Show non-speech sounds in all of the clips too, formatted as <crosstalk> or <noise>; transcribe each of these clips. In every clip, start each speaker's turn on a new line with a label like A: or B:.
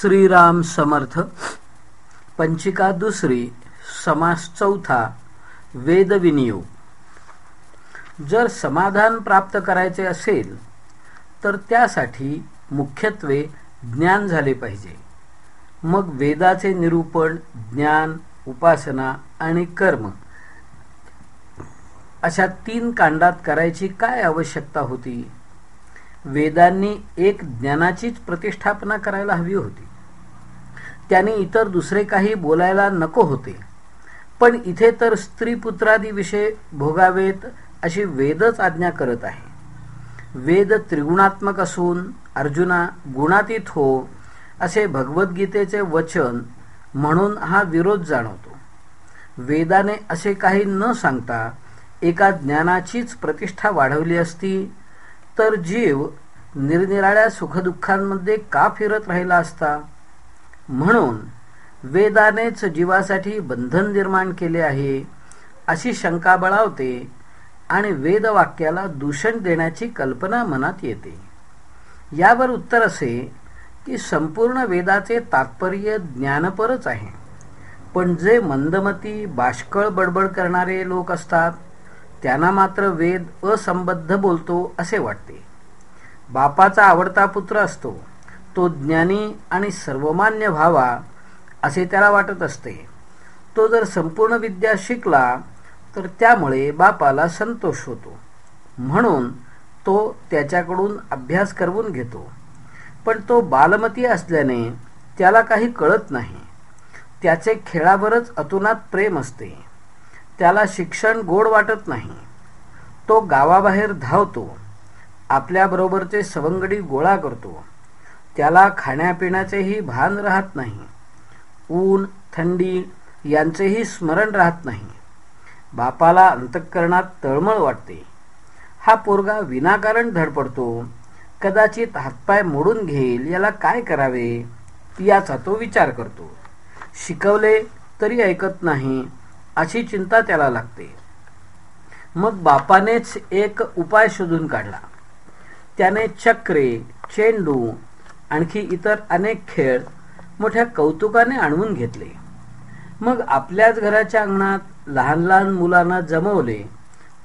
A: श्रीराम समर्थ पंचिका दुसरी समास चौथा वेदविनियोग जर समाधान प्राप्त करायचे असेल तर त्यासाठी मुख्यत्वे ज्ञान झाले पाहिजे. मग वेदाचे निरूपण ज्ञान उपासना आणि कर्म अशा तीन कांडात करायची काय आवश्यकता होती? वेदांनी एक ज्ञानाचीच प्रतिष्ठापना करायला हवी होती. त्यांनी इतर दुसरे काही बोलायला नको होते. पण इथे तर स्त्री पुत्रादी विषय भोगावेत अशी वेदच आज्ञा करत आहे. वेद त्रिगुणात्मक असून अर्जुना गुणातीत हो असे भगवद्गीतेचे वचन म्हणून हा विरोध जाणवतो. वेदाने असे काही न सांगता एका ज्ञानाचीच प्रतिष्ठा वाढवली असती तर जीव निरनिराळ्या सुखदुःखांमध्ये का फिरत राहिला असता? म्हणून वेदानेच जीवासाठी बंधन निर्माण केले आहे अशी शंका बळावते आणि वेदवाक्याला दूषण देण्याची कल्पना मनात येते. यावर उत्तर असे की संपूर्ण वेदाचे तात्पर्य ज्ञानपरच आहे. पण जे मंदमती बाष्कळ बडबड करणारे लोक असतात त्यांना मात्र वेद असंबद्ध बोलतो असे वाटते. बापाचा आवडता पुत्र असतो. तो ज्ञानी आणि सर्वमान्य व्हावा असे त्याला वाटत असते. तो जर संपूर्ण विद्या शिकला तर त्यामुळे बापाला संतोष होतो. म्हणून तो त्याच्याकडून अभ्यास करवून घेतो. पण तो बालमती असल्याने त्याला काही कळत नाही. त्याचे खेळावरच अतुनात प्रेम असते. त्याला शिक्षण गोड वाटत नाही. तो गावाबाहेर धावतो. आपल्याबरोबरचे सवंगडी गोळा करतो. त्याला खाण्यापिण्याचेही भान राहत नाही. ऊन थंडी यांचेही स्मरण राहत नाही. बापाला अंतःकरणात तळमळ वाटते. हा पोरगा विनाकारण धडपडतो. कदाचित हातपाय मोडून घेईल याला काय करावे? याचा तो विचार करतो. शिकवले तरी ऐकत नाही. अशी चिंता त्याला लागते. मग बापानेच एक उपाय शोधून काढला. त्याने चक्रे चेंडू आणखी इतर अनेक खेळ मोठ्या कौतुकाने आणवून घेतले. मग आपल्याच घराच्या अंगणात लहान लहान मुलांना जमवले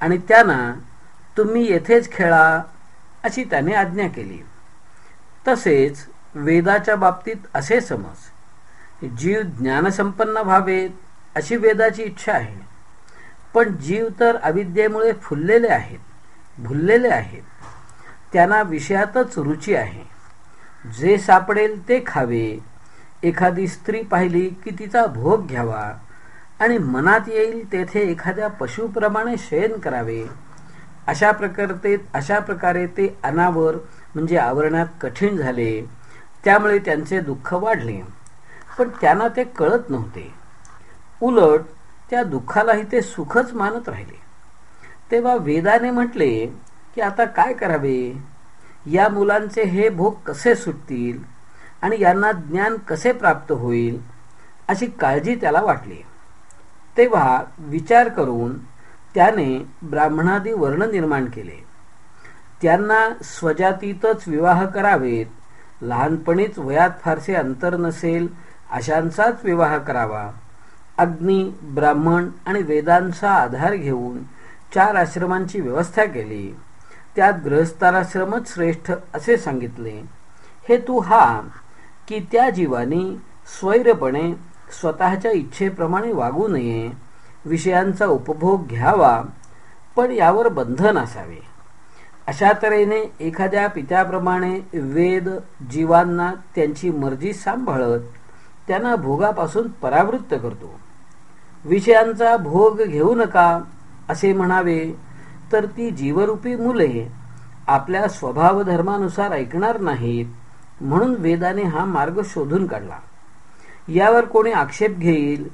A: आणि त्यांना तुम्ही येथेच खेळा अशी त्याने आज्ञा केली. तसेच वेदाच्या बाबतीत असे समज. जीव ज्ञानसंपन्न व्हावेत अशी वेदाची इच्छा आहे. पण जीव तर अविद्येमुळे फुललेले आहेत भुललेले आहेत. त्यांना विषयातच रुची आहे. जे सापडेल ते खावे. एखादी स्त्री पाहिली की तिचा भोग घ्यावा आणि मनात येईल तेथे एखाद्या पशुप्रमाणे शयन करावे. अशा प्रकारे अशा प्रकारे ते अनावर म्हणजे आवरण्यात कठीण झाले. त्यामुळे त्यांचे दुःख वाढले. पण त्यांना ते कळत नव्हते. उलट त्या दुःखालाही ते सुखच मानत राहिले. तेव्हा वेदाने म्हटले की आता काय करावे? या मुलांचे हे भोग कसे सुटतील आणि यांना ज्ञान कसे प्राप्त होईल अशी काळजी त्याला वाटली. तेव्हा विचार करून त्याने ब्राह्मणादी वर्ण निर्माण केले. त्यांना स्वजातीतच विवाह करावेत लहानपणीच वयात फारसे अंतर नसेल अशांचाच विवाह करावा. अग्नी ब्राह्मण आणि वेदांचा आधार घेऊन चार आश्रमांची व्यवस्था केली. त्यात गृहस्थाश्रमच श्रेष्ठ असे सांगितले. हे तू हा की त्या जीवानी स्वैरपणे स्वतःच्या इच्छेप्रमाणे वागू नये विषयांचा उपभोग घ्यावा पण यावर बंधन असावे. अशा तऱ्हेने एखाद्या पित्याप्रमाणे वेद जीवांना त्यांची मर्जी सांभाळत त्यांना भोगापासून परावृत्त करतो. विषयांचा भोग घेऊ नका असे म्हणावे. तर ती जीवरूपी मुले आपल्या स्वभाव धर्मानुसार ऐकणार नाहीत म्हणून वेदाने हा मार्ग शोधून काढला. यावर कोणी आक्षेप घेईल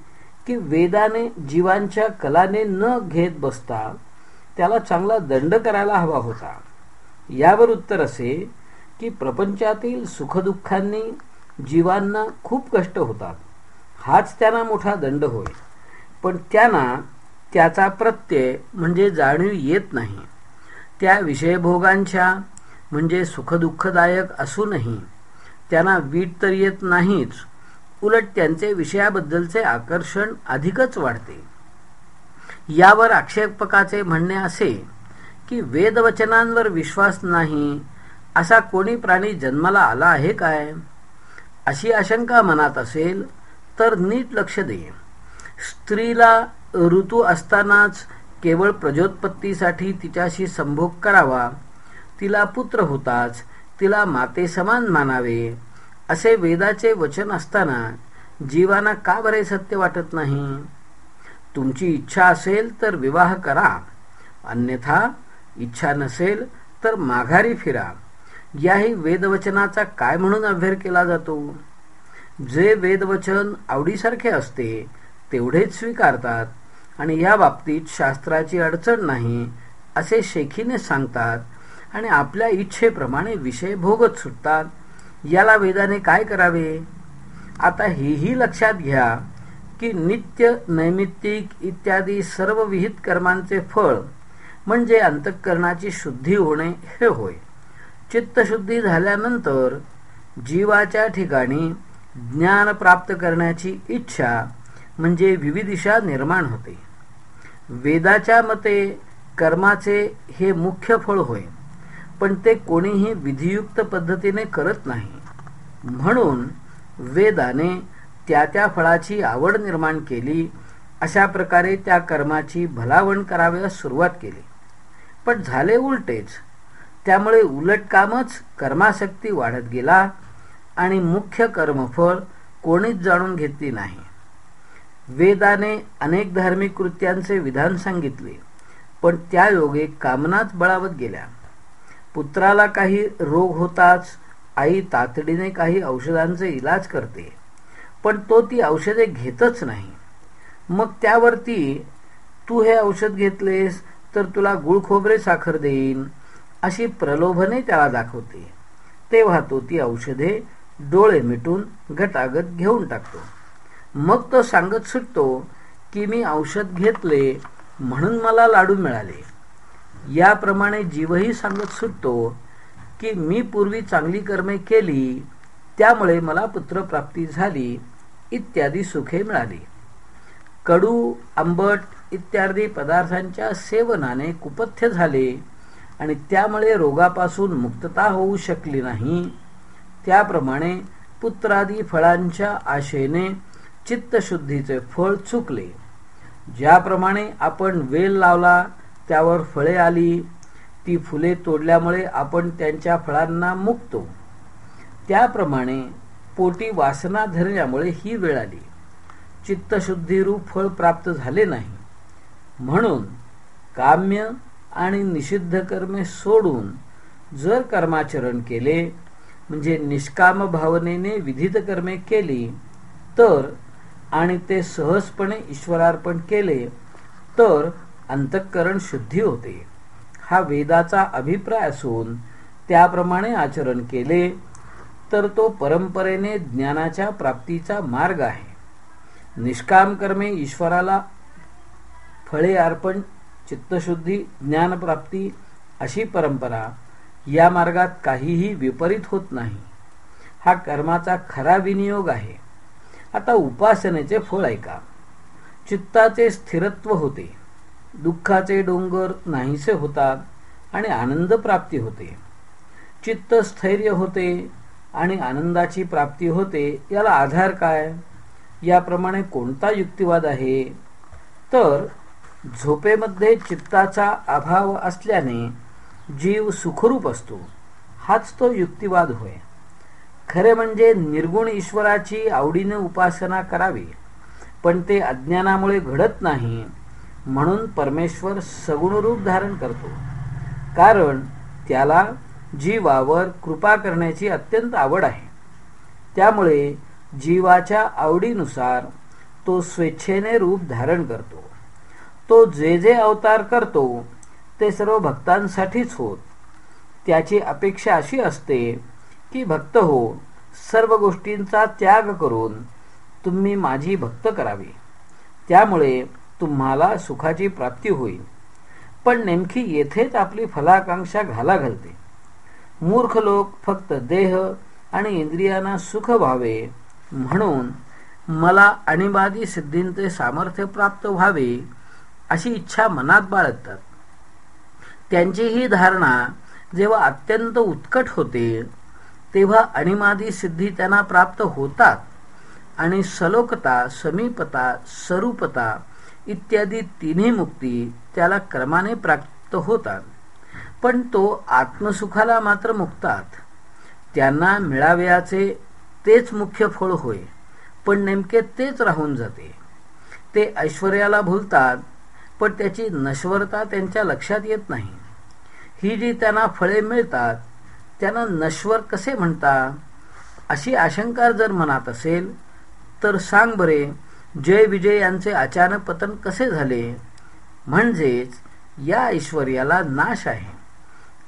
A: की वेदाने जीवांच्या कलाने न घेत बसता त्याला चांगला दंड करायला हवा होता. यावर उत्तर असे की प्रपंचातील सुखदुःखांनी जीवांना खूप कष्ट होतात. हाच त्यांना मोठा दंड होय. पण त्यांना त्याचा प्रत्यय म्हणजे जाणीव येत नाही. त्या विषयभोगांच्या म्हणजे सुखदुःखदायक असूनही त्यांना वीट तर येत नाहीच उलट त्यांचे विषयाबद्दलचे आकर्षण अधिकच वाढते. यावर आक्षेपकाचे म्हणणे असे की वेदवचनांवर विश्वास नाही असा कोणी प्राणी जन्माला आला आहे काय? अशी आशंका मनात असेल तर नीट लक्ष दे. स्त्रीला ऋतू असतानाच केवळ प्रजोत्पत्तीसाठी तिच्याशी संभोग करावा. तिला पुत्र होताच तिला माते समान मानावे असे वेदाचे वचन असताना जीवाना का बरे सत्य वाटत नाही? तुमची इच्छा असेल तर विवाह करा. अन्यथा इच्छा नसेल तर माघारी फिरा. याही वेदवचनाचा काय म्हणून अभ्यर केला जातो? जे वेदवचन आवडीसारखे असते तेवढेच स्वीकारतात आणि या बाबतीत शास्त्राची अडचण नाही असे शेखीने सांगतात आणि आपल्या इच्छेप्रमाणे विषय भोगत सुटतात. याला वेदाने काय करावे? आता हेही लक्षात घ्या की नित्य नैमित्तिक इत्यादी सर्व विहित कर्मांचे फळ म्हणजे अंतःकरणाची शुद्धी होणे हे होय. चित्तशुद्धी झाल्यानंतर जीवाच्या ठिकाणी ज्ञान प्राप्त करण्याची इच्छा म्हणजे विविदिशा निर्माण होते. वेदाच्या मते कर्माचे हे मुख्य फळ होय पण ते कोणीही विधियुक्त पद्धतीने करत नाही. म्हणून वेदाने त्या त्या फळाची आवड निर्माण केली अशा प्रकारे त्या कर्माची भलावण कराव्यास सुरुवात केली. पण झाले उलटेच. त्यामुळे उलट कामच कर्माशक्ती वाढत गेला आणि मुख्य कर्मफळ कोणीच जाणून घेतली नाही. वेदाने अनेक धार्मिक कृत्यांचे विधान सांगितले पण त्या योगे कामनाच बळावत गेल्या. पुत्राला काही रोग होताच आई तातडीने काही औषधांचे इलाज करते पण तो ती औषधे घेतच नाही. मग त्यावरती तू हे औषध घेतलेस तर तुला गुळ खोबरे साखर देईन अशी प्रलोभने त्याला दाखवते. तेव्हा तो ती औषधे डोळे मिटून गटागत घेऊन टाकतो. मग तो सांगत सुटतो की मी औषध घेतले म्हणून मला लाडू मिळाले. याप्रमाणे जीवही सांगत सुटतो की मी पूर्वी चांगली कर्मे केली त्यामुळे मला पुत्रप्राप्ती झाली इत्यादी सुखे मिळाली. कडू आंबट इत्यादी पदार्थांच्या सेवनाने कुपथ्य झाले आणि त्यामुळे रोगापासून मुक्तता होऊ शकली नाही. त्याप्रमाणे पुत्रादी फळांच्या आशेने चित्तशुद्धीचे फळ चुकले. ज्याप्रमाणे आपण वेल लावला त्यावर फळे आली ती फुले तोडल्यामुळे आपण त्यांच्या फळांना मुकतो. त्याप्रमाणे पोटी वासना धरण्यामुळे ही वेळ आली. चित्तशुद्धीरूप फळ प्राप्त झाले नाही. म्हणून काम्य आणि निषिद्ध कर्मे सोडून जर कर्माचरण केले म्हणजे निष्काम भावनेने विधित कर्मे केली तर आणि ते सहजपणे ईश्वरार्पण केले तर अंतःकरण शुद्धी होते. हा वेदाचा अभिप्राय असून त्याप्रमाणे आचरण केले तर तो परंपरेने ज्ञानाच्या प्राप्तीचा मार्ग आहे. निष्काम कर्मे ईश्वराला फळे अर्पण चित्तशुद्धी ज्ञानप्राप्ती अशी परंपरा या मार्गात काहीही विपरीत होत नाही. हा कर्माचा खरा विनियोग आहे. आता उपासनेचे फळ ऐका. चित्ताचे स्थिरत्व होते. दुःखाचे डोंगर नाहीसे होतात आणि आनंद प्राप्ती होते. चित्त स्थैर्य होते आणि आनंदाची प्राप्ती होते याला आधार काय? याप्रमाणे कोणता युक्तिवाद आहे? तर झोपेमध्ये चित्ताचा अभाव असल्याने जीव सुखरूप असतो. हाच तो युक्तिवाद होय. खरे म्हणजे निर्गुण ईश्वराची आवडीने उपासना करावी पण ते अज्ञानामुळे घडत नाही म्हणून परमेश्वर सगुण रूप धारण करतो. कारण त्याला जीवावर कृपा करण्याची अत्यंत आवड आहे. त्यामुळे जीवाच्या आवडीनुसार तो स्वेच्छेने रूप धारण करतो. तो जे जे अवतार करतो ते सर्व भक्तांसाठीच होत. त्याची अपेक्षा अशी असते की भक्त हो सर्व गोष्टींचा त्याग करून तुम्ही माझी भक्त करावी. त्यामुळे तुम्हाला सुखाची प्राप्ती होईल. पण नेमकी येथेच आपली फलाकांक्षा घाला घालते. मूर्ख लोक फक्त देह आणि इंद्रियांना सुख व्हावे म्हणून मला आणीबादी सिद्धींचे सामर्थ्य प्राप्त व्हावे अशी इच्छा मनात बाळगतात. त्यांची ही धारणा जेव्हा अत्यंत उत्कट होते तेव्हा अणिमादी सिद्धी त्यांना प्राप्त होतात. आणि सलोकता समीपता स्वरूपता इत्यादी तिन्ही मुक्ती त्याला क्रमाने प्राप्त होतात. पण तो आत्मसुखाला मात्र मुक्तात. त्यांना मिळावयाचे तेच मुख्य फळ होय पण नेमके तेच राहून जाते. ते ऐश्वर्याला भूलतात पण त्याची नश्वरता त्यांच्या लक्षात येत नाही. ही जी त्यांना फळे मिळतात त्यांना नश्वर कसे म्हणता? अशी आशंका जर मनात असेल तर सांग बरे जय विजय यांचे अचानक पतन कसे झाले? म्हणजेच या ऐश्वर्याला नाश आहे.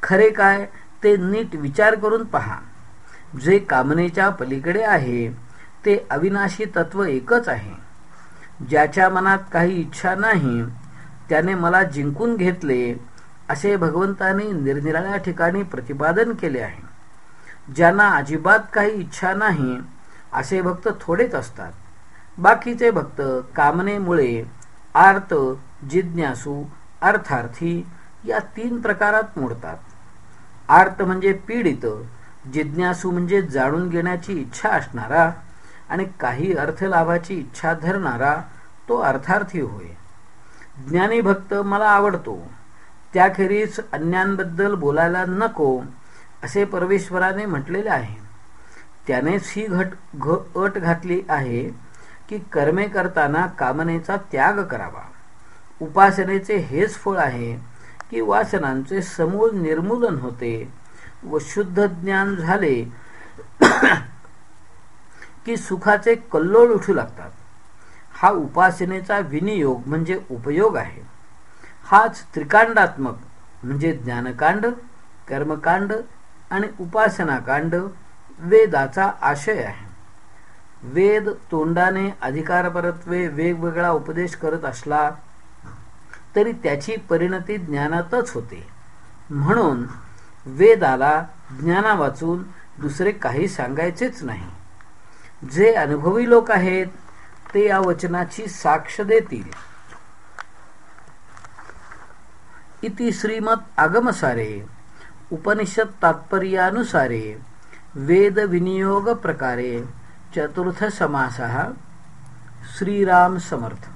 A: खरे काय ते नीट विचार करून पहा. जे कामनेच्या पलीकडे आहे ते अविनाशी तत्व एकच आहे. ज्याच्या मनात काही इच्छा नाही त्याने मला जिंकून घेतले असे भगवंताने निरनिराळ्या ठिकाणी प्रतिपादन केले आहे. ज्यांना अजिबात काही इच्छा नाही असे भक्त थोडेच असतात. बाकीचे भक्त कामनेमुळे आर्त जिज्ञासू अर्थार्थी या तीन प्रकारात मोडतात. आर्त म्हणजे पीडित जिज्ञासू म्हणजे जाणून घेण्याची इच्छा असणारा आणि काही अर्थलाभाची इच्छा धरणारा तो अर्थार्थी होय. ज्ञानी भक्त मला आवडतो. त्याखेरीज अन्यांबद्दल बोलायला नको असे परमेश्वराने म्हटलेले आहे. त्यानेच ही घट घ अट घातली आहे की कर्मे करताना कामनेचा त्याग करावा. उपासनेचे हेच फळ आहे की वासनांचे समूळ निर्मूलन होते व शुद्ध ज्ञान झाले <coughs> की सुखाचे कल्लोळ उठू लागतात. हा उपासनेचा विनियोग म्हणजे उपयोग आहे. हाच त्रिकांडात्मक म्हणजे ज्ञानकांड कर्मकांड आणि उपासनाकांड वेदाचा आशय आहे. वेद तोंडाने अधिकारपरत्वे वेगवेगळा उपदेश करत असला तरी त्याची परिणती ज्ञानातच होते. म्हणून वेदाला ज्ञाना वाचून दुसरे काही सांगायचेच नाही. जे अनुभवी लोक आहेत ते या वचनाची साक्ष देतील. इति श्रीमत आगमसारे उपनिषद तात्पर्यानुसारे वेद विनियोग प्रकारे चतुर्थ समासः श्रीराम समर्थ।